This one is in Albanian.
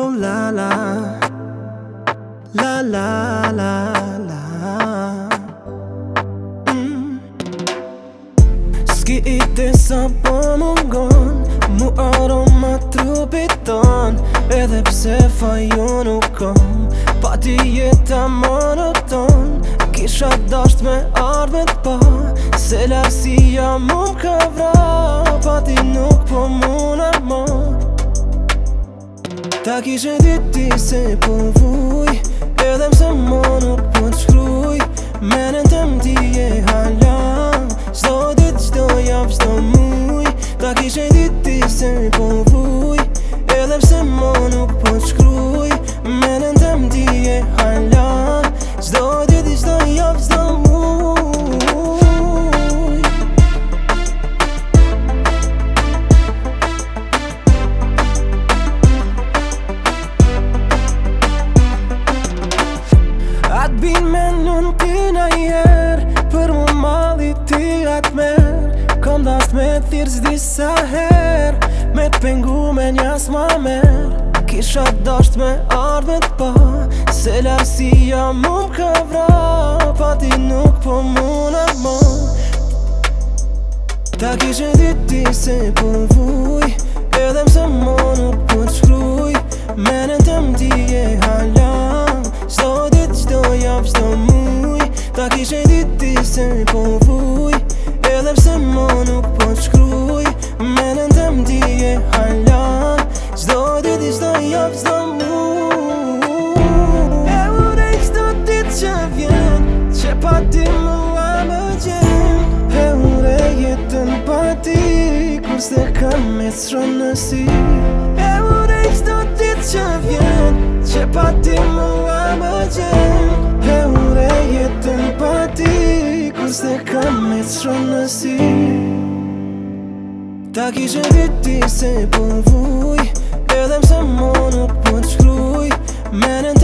Oh la la La la la la mm. Ski i të sa po më ngon Mu aroma trupit ton Edhe pse fa ju nuk kom Pa ti jetë monoton Kisha dasht me ardhme pa, Se lasia mu ka vra Pa ti jetë Belki je dit c'est me thirë zdi sa her Me të pengu me njas ma mer Kisha dasht me ardhme të pa Se lërësia mu më vra Pa ti nuk po mu në ma Ta kishë diti se po vuj Edhe mse mo nuk po të shkruj të më e halam Sdo dit qdo jap sdo muj Ta kishë diti se po vuj Edhe pse më nuk po të shkruj Me në të më dije hala Zdo dit i zdo jop zdo mu E urej zdo dit që vjen Që pa ti më a më gjen E ure jetën pa ti Kur se kam e sërë në si E urej zdo dit që vjen Që pa ti më a më gjen Nësë dhe kam me të shumë në si Ta kishe viti se po vuj Edhe mse mo nuk po të shkruj Menën